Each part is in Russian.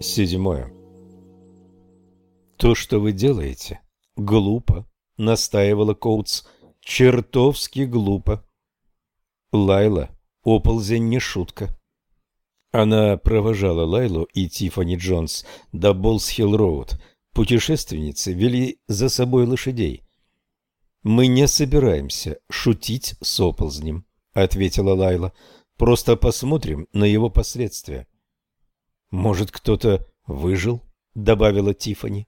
Седьмое. То, что вы делаете, глупо, настаивала Коутс. Чертовски глупо. Лайла, оползень не шутка. Она провожала Лайлу и Тиффани Джонс до Болсхилл-Роуд. Путешественницы вели за собой лошадей. «Мы не собираемся шутить с оползнем», — ответила Лайла. «Просто посмотрим на его последствия». «Может, кто-то выжил?» — добавила Тифани.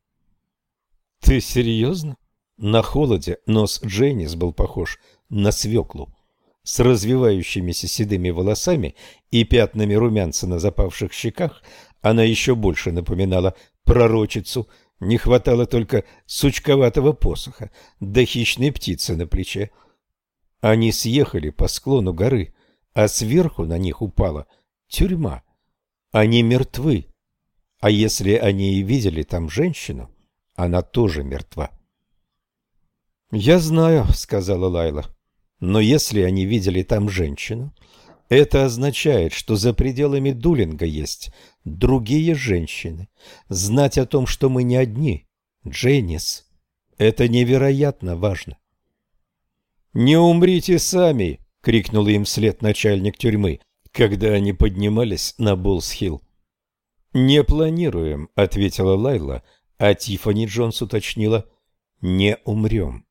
«Ты серьезно?» На холоде нос Дженнис был похож на свеклу. С развивающимися седыми волосами и пятнами румянца на запавших щеках она еще больше напоминала пророчицу. Не хватало только сучковатого посоха, да хищной птицы на плече. Они съехали по склону горы, а сверху на них упала тюрьма. Они мертвы. А если они и видели там женщину, она тоже мертва. «Я знаю», — сказала Лайла, — «но если они видели там женщину, это означает, что за пределами Дулинга есть другие женщины. Знать о том, что мы не одни, Дженнис, это невероятно важно». «Не умрите сами!» — крикнул им вслед начальник тюрьмы когда они поднимались на Буллс-Хилл. «Не планируем», — ответила Лайла, а Тиффани Джонс уточнила, «не умрем».